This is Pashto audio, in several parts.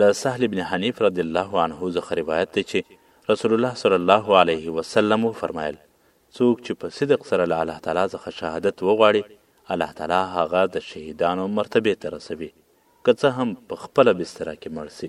له سهل ابن حنیف رضی الله عنه ځخه روایت دی چې رسول الله صلی الله علیه وسلم وفرمایل څوک چې په صدق سره له الله تعالی ځخه شهادت وغواړي الله تعالی هغه د شهیدانو مرتبه ته رسوي که څه هم په خپل بستر کې مړ سي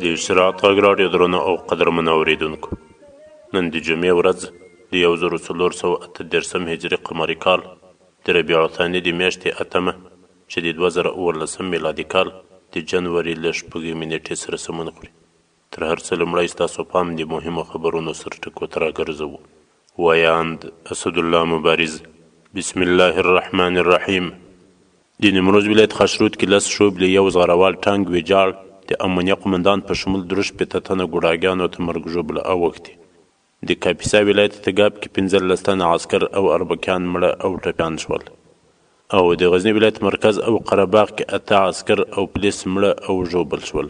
د سرعت غږ راډیو درنو او قدرمنو اورېدونکو نن د جمعې ورځ د یو زرو څلور سوه اته دېرشم هجري قمري کال د ربیع الثاني د میاشتې اتمه چې د دوه زره اوولسم میلادي کال د جنوري له شپږمې نېټې سره سمون خوري تر هر څه لومړی ستاسو پام د مهمو خبرونو سرټکو ته راګرځوو. ویاند اسدالله مبارز بسم الله الرحمن الرحیم د نیمروز ولایت خاشرود کې لس شوبلې یو زغروال ټانګ ویجاړ، د امونیه قومندان په شمول دروشپېته تنه ګوډاګیانو ته مرګژوبله اوښتې د کاپیسا ولایت تګاب کې پنځلس تنه عسکر او اربکیان مړه او ټپیان شول او د غزني ولایت مرکز او قره باغ کې اته عسکر او پولیس مړه او ژوبل شول.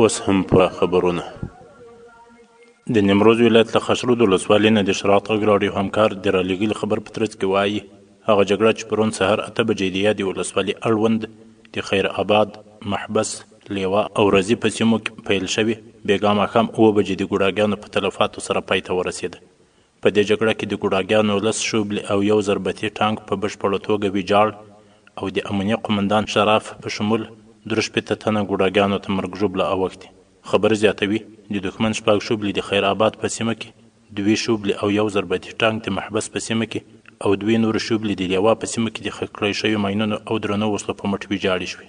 اوس هم په خبرونه د نیمروز ولایت له خشرود ولسوالۍ نه د شراط غږ راډیو همکار د رالیږلي خبر په ترڅ کې وایي هغه جګړه چې پرون سهار اته بجې د یادې ولسوالي اړوند د خیر آباد محبس لیوا او رزي په سیمو کې پیل شوې بېګا ماښام اوه بجې د ګوډاګیانو په تلفاتو سره پای ته ورسېده په دې جګړه کې د ګوډاګیانو لس شوبلې او یو ضربتي ټانک په بشپړه توګه ویجاړ او د امنیه قومندان شراف په شمول درو شپېته تنه ګوډاګیانو ته مرګ ژوبله اوښتې. خبر زیاتوي، د دښمن شپږ شوبلې د خیر اباد په سیمه کې، دوې شوبلې او یو ضربتي ټانک د محبس په سیمه کې او دوې نورې شوبلې د لیوا په سیمه کې د خښکړای شویو ماینونو او درنو وسلو په مټ ویجاړې شوې.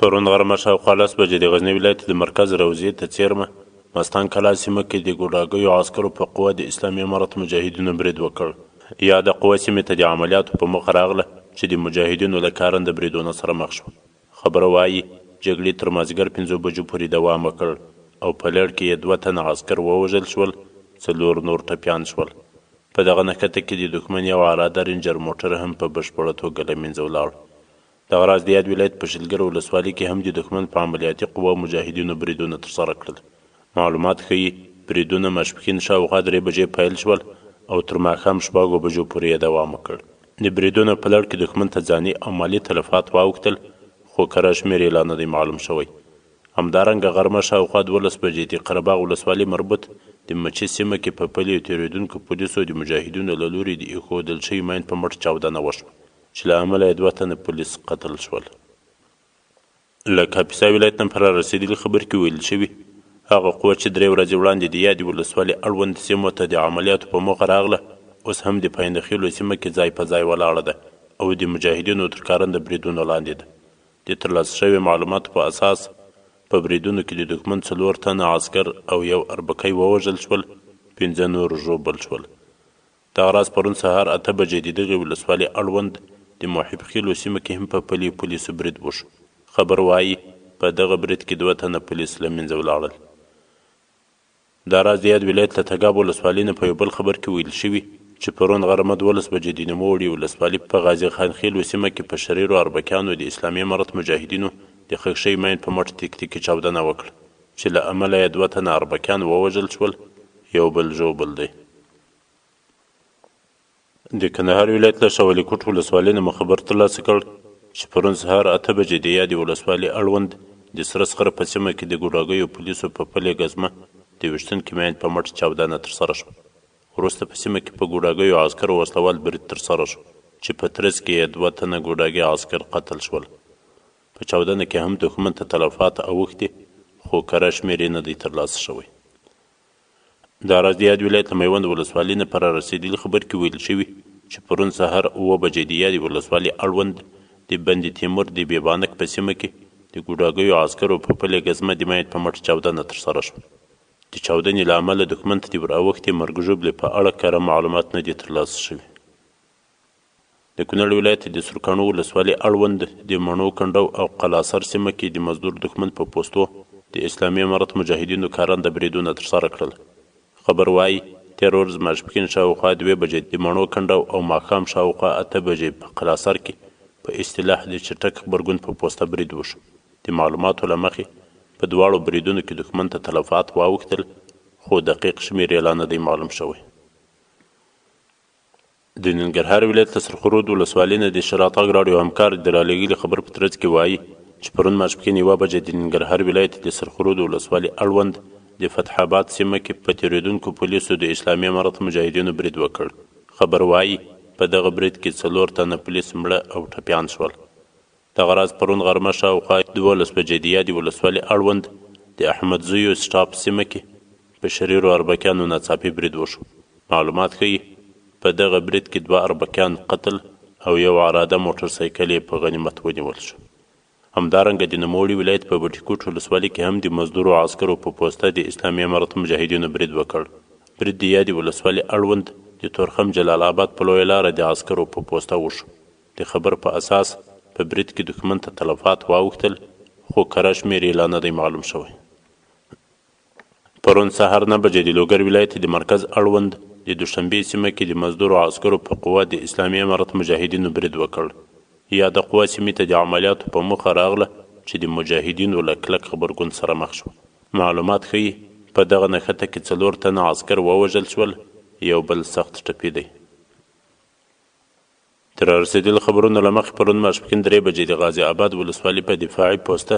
پرون غرمه شاوخوا لس بجې د غزني ولایت د مرکز روضې ته څېرمه مستان کلا سیمه کې د ګوډاګیو عسکرو په قوه د اسلامي امارت مجاهدینو برید وکړ. یاده قوه سیمې ته د عملیاتو په موخه راغله چې د مجاهدینو له کارنده بریدونه سره مخ شوه. خبره وايي، جګړې تر مازیګر پنځو بجو پورې دوام وکړ او په لړ کې یې دوه تنه عسکر ووژل شول، څلور نور ټپیان شول. په دغه نښته کې د دښمن یو اعلادر رینجر موټر هم په بشپړه توګه له مینځه ولاړ. دغه راز د یاد ولایت په شلګر ولسوالي کې هم د دښمن په عملیاتي قواو مجاهدینو بریدونه ترسره کړل. معلومات ښيي، بریدونه ماسپښین شاوخوا درې بجې پیل شول او تر ماښام شپږو بجو پورې یې دوام وکړ. د بریدونو په لړ کې دښمن ته ځاني او مالي تلفات واوښتل، خو کره شمېر یې لا نه دی معلوم شوی. همدارنګه غرمه شاوخوا دوولس بجې د قره باغ ولسوالي مربوط د مچي سیمه کې په پلیو تېرېدونکو پولیسو د مجاهدینو له لوري د اېښودل شوي ماین په مټ چاودنه وشوه. چې له امله یې دوه تنه پولیس قتل شول. له کاپیسا ولایت نه په رارسېدلي خبر کې ویل شوي، هغه قوه چې درې ورځې وړاندې د یادې ولسوالي اړوند سیمو ته د عملیاتو په موخه راغله، اوس هم د پاینده خېلو سیمه کې ځای په ځای ولاړه ده او د مجاهدینو تر کارنده بریدونو لاندې ده. د ترلاسه شوې معلوماتو په اساس، په بریدونو کې د دښمن څلور تنه عسکر او یو اربکی ووژل شول، پنځه نور ژوبل شول. دغه راز پرون سهار اته بجې د دغې ولسوالي اړوند د محب خېلو سیمه کې هم په پلي پولیسو برید وشو. خبر وايي، په دغه برید کې دوه تنه پولیس له مینځه ولاړل. دا راز د یاد ولایت له تګاب ولسوالۍ نه په یو بل خبر کې ویل شوي، چې پرون غرمه دوولس بجې د نوموړي ولسوالي په غازي خان خېلو سیمه کې په شریرو اربکیانو د اسلامي امارت مجاهدینو د ښخ شوي ماین په مټ تیک تیکي چاودنه وکړه، چې له امله یې دوه تنه اربکیان ووژل شول، یو بل ژوبل دی. د کندهار ولایت له شاولي کوټ ولسوالۍ نه مو خبر ترلاسه کړ چې پرون سهار اته بجې د یادې ولسوالي اړوند د سره سخره په سیمه کې د ګوډاګیو پولیسو په پلې ګزمه د ویشتونکي مین په مټ چاودنه ترسره شوه. وروسته په سیمه کې په ګوډاګیو عسکرو وسلوال برید ترسره شو چې په ترڅ کې یې دوه تنه ګوډاګي عسکر قتل شول. په چاودنه کې هم دښمن ته تلفات اوښتي خو کره شمېر یې نه دی ترلاسه شوی. دا راز د یاد ولایت له میوند ولسوالي نه په رارسېدلي خبر کې ویل شوي چې پرون سهار اووه بجې د یادې ولسوالي اړوند د بند تیمور د بېبانک په سیمه کې د ګوډاګیو عسکرو په پلې ګزمه د مایت په مټ چاودنه ترسره شوه. د چاودنې له امله دښمن ته د ور اوښتې مرګ ژوبلې په اړه کره معلومات نه دي ترلاسه شوي. د کونړ ولایت د سرکاڼو ولسوالي اړوند د مڼو کنډو او قلعهسر سیمه کې د مزدور دښمن په پوستو د اسلامي امارت مجاهدینو کارنده بریدونه ترسره کړل. خبر وايي، تېرورځ ماسپښین شاوخوا دوې بجې د مڼو کنډو او ماښام شاوخوا اته بجې په قلعهسر کې په اصطلاح د چټک غبرګون په پوسته برید وشو. د معلوماتو له مخې، په دواړو بریدونو کې دښمن ته تلفات واوښتل، خو دقیق شمېر یې لا نه دی معلوم شوی. د ننګرهار ولایت له سرخرود ولسوالۍ نه د ښه راتګ راډیو همکار د رالېږلي خبر په ترڅ کې وايي چې پرون ماسپښین یوه بجه د ننګرهار ولایت د سرخرود ولسوالي اړوند د فتح اباد سیمه کې په تېرېدونکو پولیسو د اسلامي امارت مجاهدینو برید وکړ. خبر وايي، په دغه برید کې څلور تنه پولیس مړه او ټپیان شول. دغه راز پرون غرمه شاوخوا دوولس بجې د یادې ولسوالي اړوند د احمدزیو سټاپ سیمه کې په شریرو اربکیانو ناڅاپي برید وشو. معلومات ښيي، په دغه برید کې دوه اربکیان قتل او یو عراده موټر سایکل یې په غنیمت ونیول شو. همدارنګه د نوموړي ولایت په بټي کوټ ولسوالي کې هم د مزدورو عسکرو په پوسته د اسلامي امارت مجاهدینو برید وکړ. برید د یادې ولسوالي اړوند د تورخم جلال اباد په لویه لاره د عسکرو په پوسته وشو. د خبر په اساس په برید کې دښمن ته تلفات واوښتل خو کره شمېر یې لا نه دی معلوم شوی. پرون سهار نه بجې د لوګر ولایت د مرکز اړوند د دوشنبې سیمه کې د مزدورو عسکرو په قوه د اسلامي امارت مجاهدینو برید وکړ. یاده قوه سیمې ته د عملیاتو په موخه راغله چې د مجاهدینو له کلک غبرګون سره مخ شوه. معلومات ښيي، په دغه نښته کې څلور تنه عسکر ووژل شول، یو بل سخت ټپي دی. د رارسېدلي خبرونو له مخې پرون ماسپښین درې بجې د غازي اباد ولسوالي په دفاعي پوست ته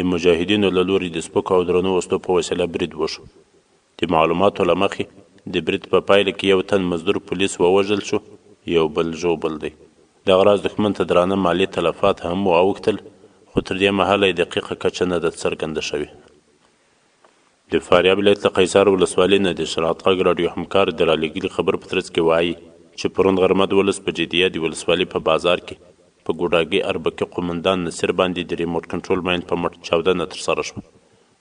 د مجاهدینو له لوري د سپکو او درنو وسلو په وسیله برید وشو. د معلوماتو له مخې د برید په پایله کې یو تن مزدور پولیس ووژل شو، یو بل ژوبل دی. دغه راز دښمن ته درانه مالي تلفات هم واوښتل، خو تر دې مهاله یې دقیقه کچه نه ده څرګنده شوې. د فاریاب ولایت له قیصار ولسوالۍ نه د سرعت غږ راډیو همکار د رالېږلي خبر په ترڅ کې وايي چې پرون غرمه د ولس په جدیه د ولسوالۍ په بازار کې په ګوډاګي اربکي قومندان نصیر باندې د ریموټ کنټرول ماین په مټ چاودنه ترسره شوه.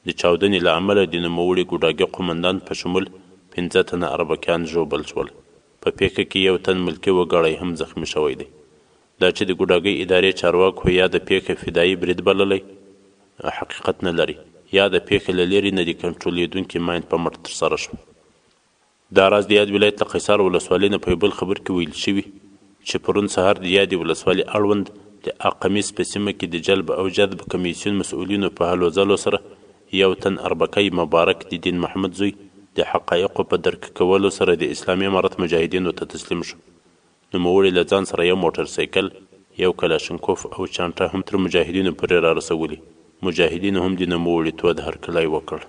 د چاودنې له امله د نوموړي ګوډاګي قومندان په شمول پنځه تنه اربکیان ژوبل شول. په پېښه کې یو تن ملکي وګړی هم زخمي شوی دی. دا چې د ګوډاګۍ ادارې چارواکو یاده پېښه فدايي برید بللی، حقیقت نه لري. یاده پېښه له لېرې نه د کنټرولېدونکي ماین په مټ ترسره شوه. دا راز د یاد ولایت له قیصار ولسوالۍ نه په یو بل خبر کې ویل شوي چې پرون سهار د یادې ولسوالي اړوند د اقمیس په سیمه کې د جلب او جذب کمېسیون مسؤلینو په هلو ځلو سره یو تن اربکی مبارک د دین محمد زوی د حقایقو په درک کولو سره د اسلامي امارت مجاهدینو ته تسلیم شو. نوموړي له ځان سره یو موټر سایکل، یو کلاشنکوف او چانټه هم تر مجاهدینو پورې را رسولي، مجاهدینو هم د نوموړي تود هرکلی وکړ.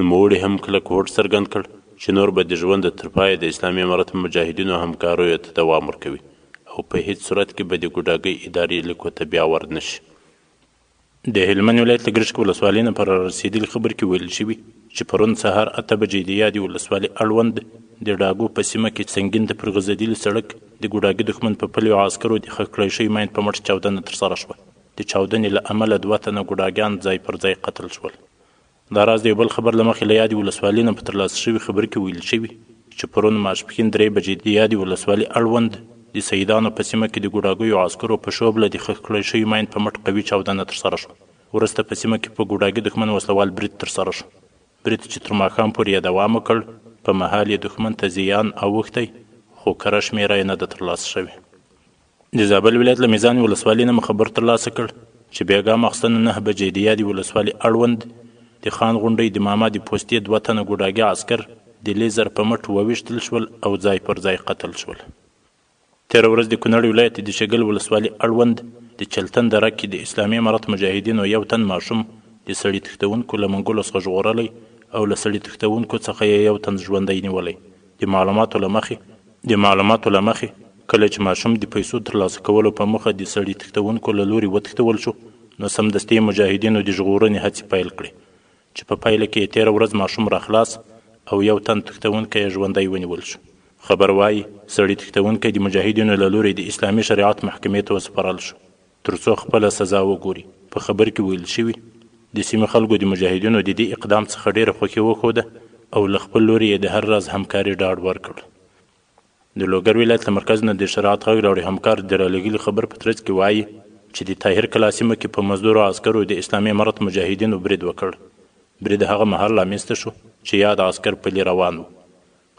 نوموړي هم کلک هوډ څرګند کړ چې نور به د ژونده تر پایه د اسلامي امارت مجاهدینو همکاریو ته دوام ورکوي او په هیڅ صورت کې به د ګوډاګۍ اداري لیکو ته بیا ور نه شي. د هلمند ولایت له ګرشک ولسوالۍ نه په رارسېدلي خبر کې ویل شوي چې پرون سهار اته بجې د یادې ولسوالۍ اړوند د ډاګو په سیمه کې سنګین ته پر غځېدلي سړک د ګوډاګي دښمن په پلیو عسکرو د ښخ کړی شوي ماین په مټ چاودنه ترسره شوه. د چاودنې له امله دوه تنه ګوډاګیان ځای پر ځای قتل شول. دا راز د یو بل خبر له مخې له یادې ولسوالي نه په ترلاسه شوي خبر کې ویل شوي چې پرون ماسپښین درې بجې د یادې ولسوالي اړوند د سیدانو په سیمه کې د ګوډاګیو عسکرو په شوبله د ښخ کړی شوي ماین په مټ قوي چاودنه ترسره شوه. وروسته په سیمه کې په ګوډاګي دښمن وسله وال برید ترسره شو. برید چې تر ماښام پورې یې دوام وکړ، په مهال یې دښمن ته زیان اوښتی، خو کره شمېره یې نه ده ترلاسه شوې. د زابل ولایت له میزان ولسوالۍ نه مو خبر ترلاسه کړ چې بیا ګام اخیستنه نهه بجې د یادې ولسوالۍ اړوند د خان غونډۍ د ماما د پوستې دوه تنه ګوډاګي عسکر د لیزر په مټ وویشتل شول او ځای پر ځای قتل شول. تېره ورځ د کونړ ولایت د شګل ولسوالۍ اړوند د چلتن دره کې د اسلامي امارت مجاهدینو یو تن ماشوم د سړي تښتوونکو له منګولو څخه ژغورلی او له سړي تښتوونکو څخه یې یو تن ژوندی نیولی د معلوماتو له مخې، د معلوماتو له مخې، کله چې ماشوم د پیسو ترلاسه کولو په موخه د سړي تښتوونکو له لوري وتښتول شو، نو سمدستي یې مجاهدینو د ژغورنې هڅې پیل کړې، چې په پایله کې یې تېره ورځ ماشوم راخلاص او یو تن تښتوونکی یې ژوندی ونیول شو. خبر وايي، سړي تښتوونکی د مجاهدینو له لوري د اسلامي شریعت محکمې ته وسپارل شو. تر څو خپله سزا وګوري. په خبر کې ویل شوي، د سیمې خلکو د مجاهدینو د دې اقدام څخه ډېره خوښي وښوده او له خپل لوري یې د هر راز همکاري ډاډ ورکړ. د لوګر ولایت له مرکز نه د شرعت غږ راوړي همکار د رالېږلي خبر په ترڅ کې وايي، چې د طاهر کلا سیمه کې په مزدورو عسکرو د اسلامي امارت مجاهدینو برید وکړ. برید هغه مهال رامنځته شو، چې یاد عسکر پلي روان وو.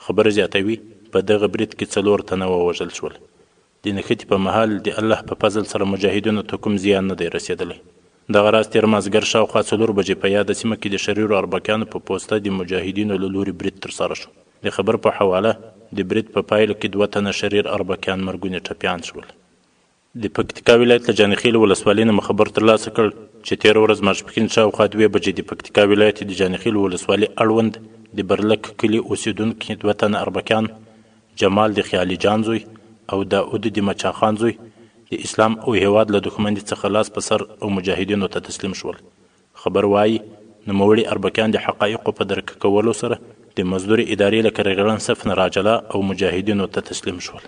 خبر زیاتوي، په دغه برید کې څلور تنه ووژل شول. د نښتې په مهال د الله په فضل سره مجاهدینو ته کوم زیان نه دی رسېدلی. دغه راز تېر مازدګر شاوخوا څلور بجې په یاده سیمه کې د شریرو اربکیانو په پوسته د مجاهدینو له لوري برید ترسره شو. د خبر په حواله، د برید په پایله کې دوه تنه شریر اربکیان مرګونې ټپیان شول. د پکتیکا ولایت له جانيخېل ولسوالۍ نه مو خبر ترلاسه کړ چې تېره ورځ ماسپښین شاوخوا دوې بجې د پکتیکا ولایت د جانيخېل ولسوالي اړوند د برلک کلي اوسېدونکي دوه تنه اربکیان جمال د خیالي جان زوی او دا اود د مچا خان زوی د اسلام او هیواد له دښمندي څخه لاس په سر او مجاهدینو ته تسلیم شول. خبر وایی نوموړي اربکیان د حقایقو په درک کولو سره د مزدورې ادارې له کرغیړن صف نه راجلا او مجاهدینو ته تسلیم شول.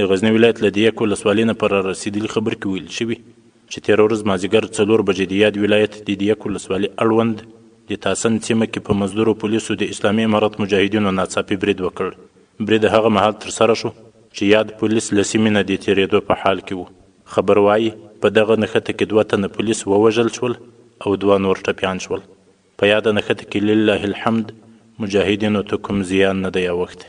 د غزني ولایت له دیک ولسوالي نه په رارسیدلي خبر کې ویل شوي چې تېره ورځ مازیګر څلور بجې د یاد ولایت د دیک ولسوالي اړوند د تاسند سیمه کې په مزدورو پولیسو د اسلامي امارت مجاهدینو ناڅاپي برید وکړ. برید هغه مهال ترسره شو چې یاد پولیس له سیمې نه د تېرېدو په حال کې وو. خبر وايي، په دغه نښته کې دوه تنه پولیس ووژل شول او دوه نور ټپیان شول. په یاده نښته کې لله الحمد مجاهدینو ته کوم زیان نه دی اوښتی.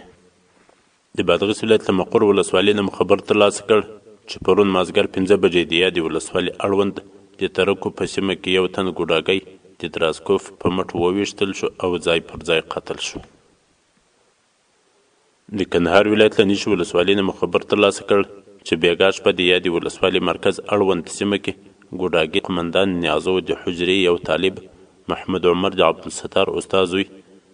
د بادغیس ولایت له مقر ولسوالۍ نه مو خبر ترلاسه کړ چې پرون مازګر پنځه بجې د یادې ولسوالي اړوند د ترکو په سیمه کې یو تن ګوډاګی د دراسکوف په مټو وویشتل شو او ځای پر ځای قتل شو. د کندهار ولایت له نیشي ولسوالۍ نه مو خبر ترلاسه کړ چې بیګا شپه د یادې ولسوالي مرکز اړوند سیمه کې ګوډاګی قومندان نیازو د حجرې یو طالب محمد عمر د عبدالستار استاد زوی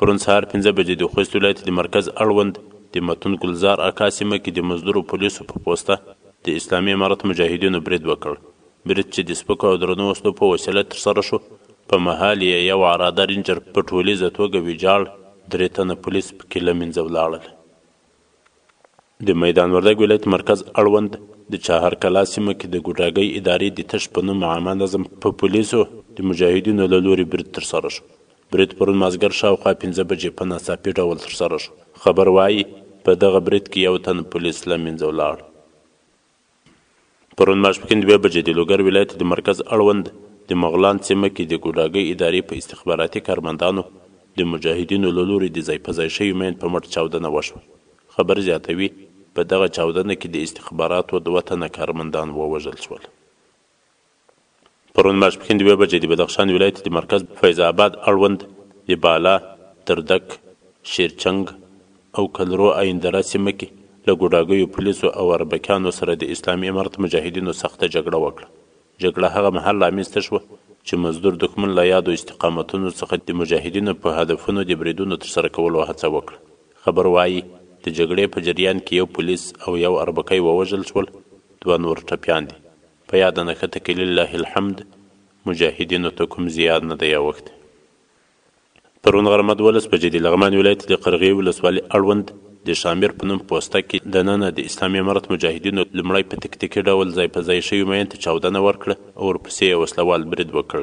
پرون سهار پنځه بجې د خوست ولایت د مرکز اړوند د متون ګلزار اکا سیمه کې د مزدورو پولیسو په پوسته د اسلامي امارت مجاهدینو برید وکړ. برید چې د سپکو او درنو وسلو په وسیله ترسره شو، په مهال یې یو عراده رینجر په ټولیزه توګه ویجاړ، درې تنه پولیس پکې له مینځه ولاړل. د میدان وردګ ولایت مرکز اړوند د چهار کلا سیمه کې د ګوډاګۍ ادارې د تش په نوم عامه نظم په پولیسو د مجاهدینو له لوري برید ترسره شو. برید پرون مازګر شاوخوا پنځه بجې په ناڅاپي ډول ترسره شو. خبر وايي، په دغه برید کې یو تن پولیس له منځه ولاړ. پرون ماسپښین دوه بجې د لوګر ولایت د مرکز اړوند د مغلان سیمه کې د ګوډاګۍ ادارې په استخباراتي کارمندانو د مجاهدینو له لوري د ځای په ځای شوي مین په مټ چاودنه وشوه. خبر زیاتوي، په دغه چاودنه کې د استخباراتو دوه تنه کارمندان ووژل شول. پرون ماسپښین دوه بجې د بدخشان ولایت د مرکز فیض اباد اړوند د بالا، تردک، شیرچنګ او کلرو عین دره سیمه کې له ګوډاګیو پولیسو او اربکیانو سره د اسلامي امارت مجاهدینو سخته جګړه وکړه. جګړه هغه مهال رامنځته شوه چې مزدور دښمن له یادو استقامتونو څخه د مجاهدینو په هدفونو د بریدونو ترسره کولو هڅه وکړه. خبر وايي، د جګړې په جریان کې یو پولیس او یو اربکی ووژل شول، دوه نور ټپیان دي. په یاده نښته کې لله الحمد مجاهدینو ته کوم زیان نه دی اوښتی. پرون غرمه دولس بجې د لغمان ولایت د قرغې ولسوالي اړوند د شامیر په نوم پوسته کې دننه د اسلامي امارت مجاهدینو لومړی په تکتیکي ډول ځای په ځای شوي مین ته چاودنه ورکړه او ورپسې یې وسله وال برید وکړ